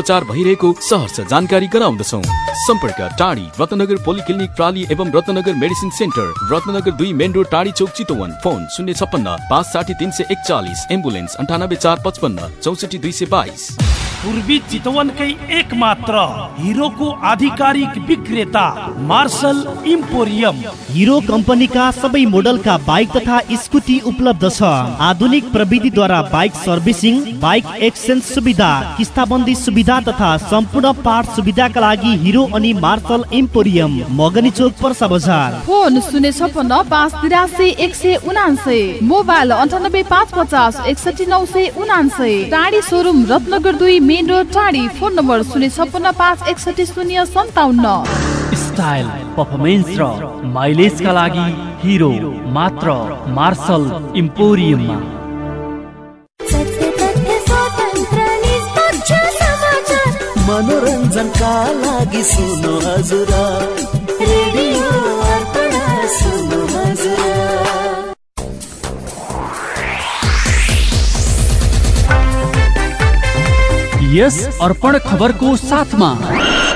उपचार भइरहेको सहर्ष जानकारी गराउँदछौ। सम्पर्क टाढी रत्नगर पोलिक्लिनिक प्राली एवं रत्नगर मेडिसिन सेन्टर रत्नगर दुई मेन रोड टाढी चौक चितवन। फोन शून्य छप्पन्न पाँच साठी तिन सय एकचालिस। एम्बुलेन्स अन्ठानब्बे चार पचपन्न चौसठी दुई सय बाइस। पूर्वी चितवनकै एक मात्र हिरोको आधिकारिक विक्रेता मार्शल इम्पोरियम। हिरो कम्पनीका सबै मोडलका बाइक तथा स्कुटी उपलब्ध छ। आधुनिक प्रविधिद्वारा बाइक सर्भिसिङ बाइक एक्सचेन्ज सुविधा किस्ताबन्दी सुविधा तथा सम्पूर्ण पार्ट सुविधाका लागि हिरो अनि मार्शल इम्पोरियम मगनी चोक पर्सा बजार। फोन शून्य छपन्न पाँच तिरासी एक सय उनान्सय। मोबाइल अन्ठानब्बे पाँच पचास एकसठी नौ सय उनान्सय। टाढी सोरुम रत्नगर दुई मेन रोड टाढी। फोन नम्बर शून्य छप्पन्न पाँच एकसठी शून्य सन्ताउन्न। स्टाइल पर्फर्मेन्स र माइलेजका लागि हिरो मात्र मार्शल इम्पोरियममा मनोरञ्जनका लागि सुन्नु हजुर यस अर्पण खबरको साथमा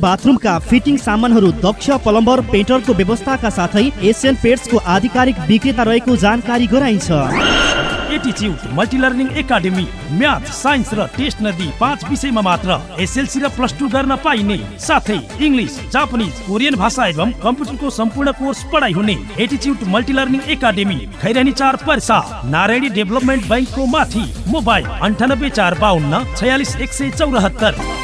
बाथरुमका फिटिङ सामानहरू दक्ष प्लम्बर पेन्टरको व्यवस्थाका साथै एसियन पेट्सको आधिकारिक विक्रेता रहेको जानकारी गराइन्छ। मल्टिलर्निङ एकाडेमी साइन्स र टेस्ट नदी मात्र र पाइने। साथै कोरियन भाषा एवं कम्प्युटरको सम्पूर्ण कोर्स पढाइ हुने multi learning Khairahani Narayani development बैङ्कको माथि मोबाइल अन्ठानब्बे चार बाहन्न छयालिस एक सय चौरात्तर।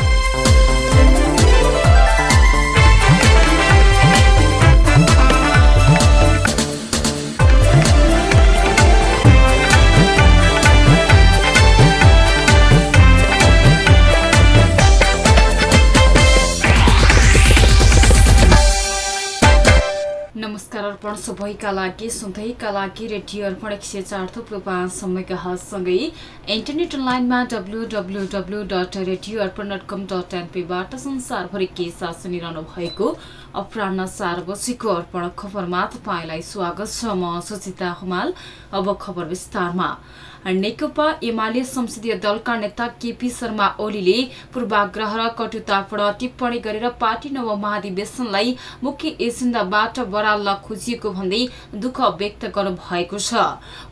अर्पण सबैका लागि सधैँका लागि रेडियो अर्पण एक सय चार थुप्रो पाँच समयका हदसँगै इन्टरनेट अनलाइनमा W W W dot radio Arpan dot com dot एनपीबाट संसारभरि के साथ सुनिरहनु भएको अपरान्न चार बजीको अर्पण खबरमा तपाईँलाई स्वागत छ। म सुचिता हुमाल अब खबर विस्तारमा। नेकपा एमाले संसदीय दलका नेता केपी शर्मा ओलीले पूर्वाग्रह र कटुतापूर्ण टिप्पणी गरेर पार्टी नव महाधिवेशनलाई मुख्य एजेन्डाबाट बराल्न खोजिएको भन्दै दुःख व्यक्त गर्नु भएको छ।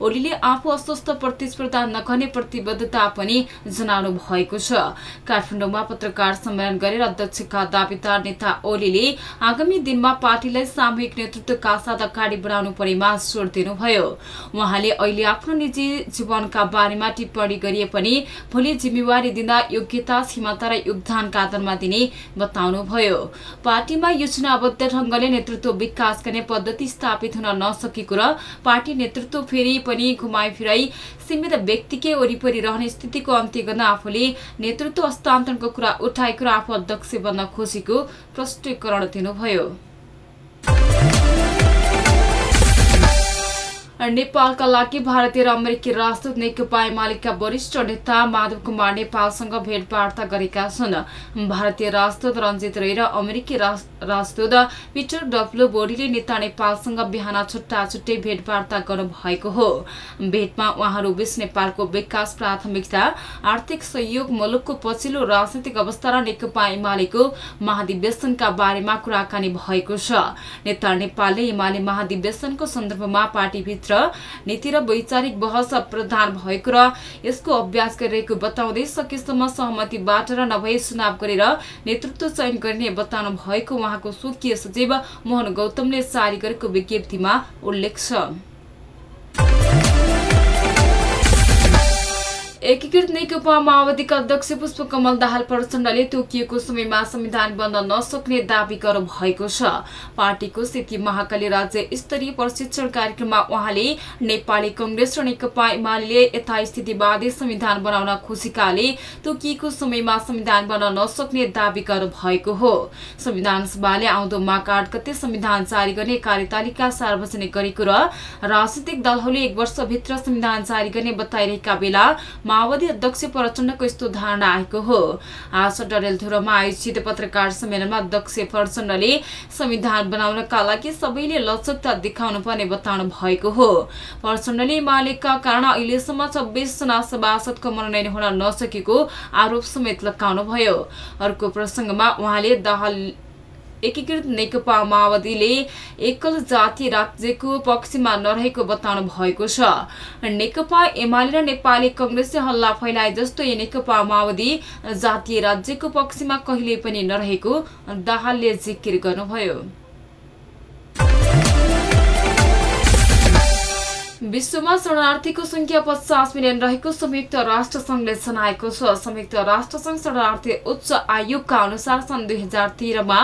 ओलीले आफू अस्वस्थ प्रतिस्पर्धा नगर्ने प्रतिबद्धता पनि जनाउनु भएको छ। काठमाडौँमा पत्रकार सम्मेलन गरेर अध्यक्षका दावेदार नेता ओलीले आगामी दिनमा पार्टीलाई सामूहिक नेतृत्वका साथ अगाडि बढाउनु परेमा जोड़ दिनुभयो। उहाँले अहिले आफ्नो निजी जीवन का बारेमा टिप्पणी गरिए पनि भोलि जिम्मेवारी दिँदा योग्यता क्षमता र योगदानका आधारमा दिने बताउनुभयो। पार्टीमा योजनाबद्ध ढंगले नेतृत्व विकास गर्ने पद्धति स्थापित हुन नसकेको र पार्टी नेतृत्व फेरि पनि घुमाइ फिराई सीमित व्यक्तिकै वरिपरि रहने स्थितिको अन्त्य गर्न आफूले नेतृत्व हस्तान्तरणको कुरा उठाएको र आफू अध्यक्ष बन्न खोजेको प्रष्टीकरण दिनुभयो। नेपालका लागि भारतीय र अमेरिकी राजदूत नेकपा एमालेका वरिष्ठ नेता माधव कुमार नेपालसँग भेटवार्ता गरेका छन् भारतीय राजदूत रञ्जित रे र अमेरिकी राजदूत पिटर डब्लु बोडीले नेता नेपालसँग बिहान छुट्टा छुट्टै भेटवार्ता गर्नुभएको हो भेटमा उहाँहरू बीच नेपालको विकास प्राथमिकता आर्थिक सहयोग मुलुकको पछिल्लो राजनैतिक अवस्था र नेकपा एमालेको महाधिवेशनका बारेमा कुराकानी भएको छ नेता नेपालले एमाले महाधिवेशनको सन्दर्भमा पार्टीभित्र नीति र वैचारिक बहस प्रधान भएको र यसको अभ्यास गरिरहेको बताउँदै सकेसम्म सहमतिबाट र नभए चुनाव गरेर नेतृत्व चयन गर्ने बताउनु भएको उहाँको स्वकीय सचिव मोहन गौतमले जारी गरेको विज्ञप्तिमा उल्लेख छ। एकीकृत नेकपा माओवादीका अध्यक्ष पुष्पकमल दाहाल प्रचण्डले तोकिएको समयमा संविधान बन्न नसक्ने दावी गर्नु भएको छ। पार्टीको स्थिति महाकाली राज्य स्तरीय प्रशिक्षण कार्यक्रममा उहाँले नेपाली कंग्रेस र नेकपा एमाले यथास्थितिवादी संविधान बनाउन खोजेकाले तोकिएको समयमा संविधान बन्न नसक्ने दावी गर्नु भएको हो। संविधान सभाले आउँदो आठ गते संविधान जारी गर्ने कार्यतालिका सार्वजनिक गरेको र राजनीतिक दलहरूले एक वर्षभित्र संविधान जारी गर्ने बताइरहेका बेला माओवादी अध्यक्ष प्रचण्डको यस्तो धारणा आएको हो। आज डडेलधुरामा आयोजित पत्रकार सम्मेलनमा अध्यक्ष प्रचण्डले संविधान बनाउनका लागि सबैले लचकता देखाउनु पर्ने बताउनु भएको हो। प्रचण्डले मालिकका कारण अहिलेसम्म छब्बीसजना सभासदको मनोनयन हुन नसकेको आरोप समेत लगाउनुभयो अर्को प्रसंगमा उहाँले दाहाल एकीकृत नेकपा माओवादीले एकल जातीय राज्यको पक्षमा नरहेको बताउनु भएको छ। नेकपा एमाले र नेपाली कंग्रेसले हल्ला फैलाए जस्तो नेकपा माओवादी जातीय राज्यको पक्षमा कहिले पनि नरहेको दाहालले जिकिर गर्नुभयो। विश्वमा शरणार्थीको संख्या पचास मिलियन रहेको संयुक्त राष्ट्र संघले जनाएको छ। संयुक्त राष्ट्र संघ शरणार्थी उच्च आयोगका अनुसार सन् दुई हजार तेह्रमा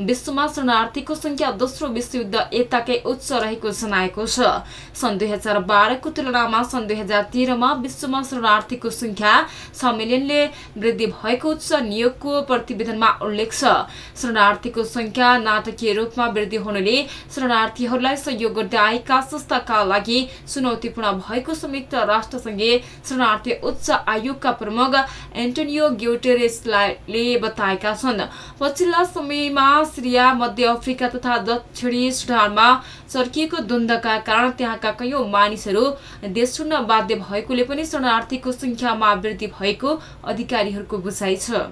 विश्वमा शरणार्थीको संख्या दोस्रो विश्वयुद्ध यताकै उच्च रहेको जनाएको छ। सन् दुई हजार बाह्रको तुलनामा सन् दुई हजार तेह्रमा विश्वमा शरणार्थीको संख्या छ मिलियनले वृद्धि भएको उच्च नियोगको प्रतिवेदनमा उल्लेख छ। शरणार्थीको संख्या नाटकीय रूपमा वृद्धि हुनुले शरणार्थीहरूलाई सहयोग गर्दै आएका संस्थाका लागि चुनौतीपूर्ण भएको संयुक्त राष्ट्र संघीय शरणार्थी उच्च आयोगका प्रमुख एन्टोनियो ग्युटेरेसले बताएका छन्। पछिल्ला समयमा सिरिया मध्य अफ्रिका तथा दक्षिणी सुडानमा चर्किएको द्वन्द्वका कारण त्यहाँका कैयौं मानिसहरू देश छोड्न बाध्य भएकोले पनि शरणार्थीको संख्यामा वृद्धि भएको अधिकारीहरूको बुझाइ छ।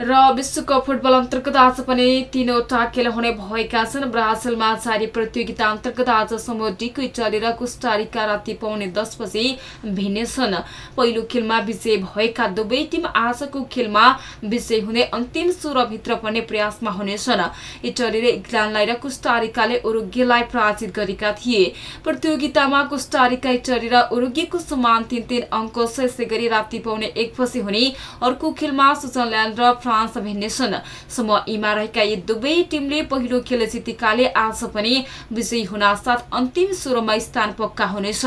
र विश्वकप फुटबल अन्तर्गत आज पनि तीनवटा खेल हुने भएका छन्। ब्राजिलमा जारी प्रतियोगिता अन्तर्गत आज समूह डीको इटाली र कुस्टारिका राति पाउने दस बजे भिन्नेछन् पहिलो खेलमा विजय भएका दुवै टिम आजको खेलमा विजय हुने अन्तिम सोह्रभित्र पर्ने प्रयासमा हुनेछन्। इटाली र इङ्ल्यान्डलाई र कुस्टारिकाले उरुगेलाई पराजित गरेका थिए। प्रतियोगितामा कुस्टारिका इटाली र उरुगेको समान तीन तीन अङ्क यसै गरी राति पाउने एक बजे हुने अर्को खेलमा स्विजरल्याण्ड र फ्रान्स भिन्नेछन् समूह इमा रहेका यी दुवै टिमले पहिलो खेल जितेकाले आज पनि विजयी हुन साथ अन्तिम सोह्रमा स्थान पक्का हुनेछ।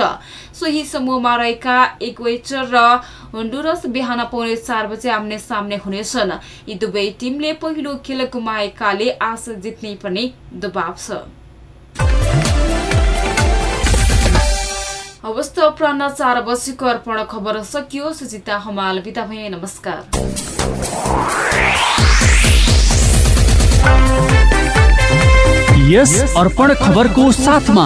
सोही समूहमा रहेका इक्वेटर र होन्डुरस बिहान पाउने चार बजे आम्ने सामने हुनेछन्। यी दुवै टिमले पहिलो खेल गुमाएकाले आज जित्नै पर्ने दबाव छ। अवस्था अपरान्न चार बजीको अर्पण खबर सकियो सुजिता हमाल बिदा भए नमस्कार। यस अर्पण खबरको साथमा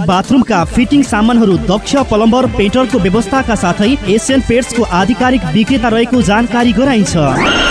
बाथरुमका फिटिङ सामानहरू दक्ष प्लम्बर पेन्टरको व्यवस्थाका साथै एसियन पेट्सको आधिकारिक विक्रेता रहेको जानकारी गराइन्छ।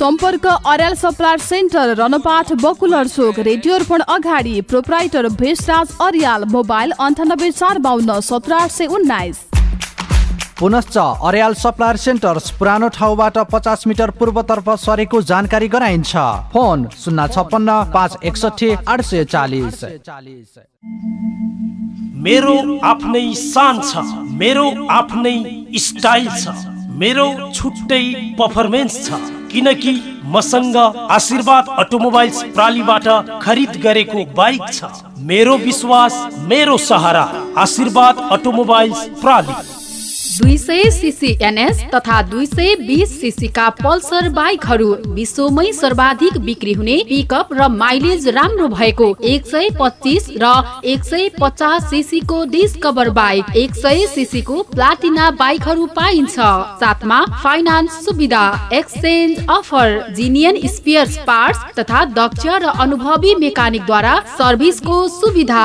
सम्पर्क अर्याल सप्लायर सेन्टर रनपाठ बकुलर चोक रेडियो अर्पण अगाडि प्रोपराइटर भेषराज अर्याल मोबाइल अन्ठानब्बे चार बाहन्न सत्र आठ सय उन्नाइस। पुनश्च अर्याल सप्लायर सेन्टर्स पुरानो ठाउँबाट पचास मिटर पूर्वतर्फ सरेको जानकारी गराइन्छ। फोन शून्य छप्पन्न पाँच एकसठी आठ सय चालिस। मेरो आफ्नै शान छ मेरो आफ्नै स्टाइल छ मेरो छुट्टै पर्फर्मेन्स छ। किनकि मसँग आशीर्वाद अटोमोबाइल्स प्रालीबाट खरिद गरेको बाइक छ। मेरो विश्वास मेरो सहारा आशीर्वाद अटोमोबाइल्स प्राली। दुई सय सिसी एनएस तथा दुई सय बिस सिसीका पल्सर बाइकहरू विश्वमै सर्वाधिक बिक्री हुने पिकअप र माइलेज राम्रो भएको एक सय पच्चिस र एक सय पचास सिसीको डिस्कभर बाइक एक सय सिसीको प्लाटिना बाइकहरू पाइन्छ। साथमा फाइनान्स सुविधा exchange offer genuine spares parts तथा दक्ष र अनुभवी मेकानिकद्वारा सर्भिसको सुविधा।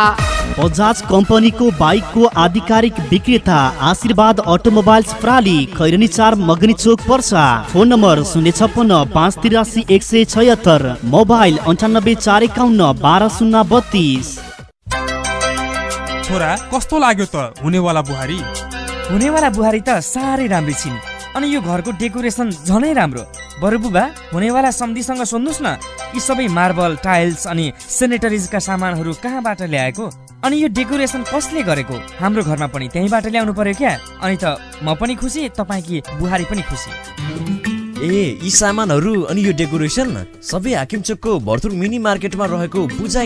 बजाज कम्पनीको बाइकको आधिकारिक विक्रेता आशीर्वाद अटोमोबाइल्स प्राली खैरनी चार मगनी चोक पर्सा। फोन नम्बर शून्य छप्पन्न पाँच तिरासी एक सय छयत्तर मोबाइल अन्ठानब्बे चार एकाउन्न बाह्र शून्य बत्तिस। छोरा कस्तो लाग्यो त हुनेवाला बुहारी? हुनेवाला बुहारी त साह्रै राम्री छिन्। अनि यो घरको डेकोरेसन झनै राम्रो। बरु बुबा हुनेवाला सम्धिसँग सोध्नुहोस् न यी सबै मार्बल टाइल्स अनि सेनेटरिजका सामानहरू कहाँबाट ल्याएको? अनि यो डेकोरेसन कसले गरेको? हाम्रो घरमा पनि त्यहीँबाट ल्याउनु पर्यो क्या। अनि त म पनि खुसी तपाईँकी बुहारी पनि खुसी। ए यी सामानहरू अनि यो डेकोरेसन सबै हाकिम चोकको भर्तुर मिनी मार्केटमा रहेको पूजा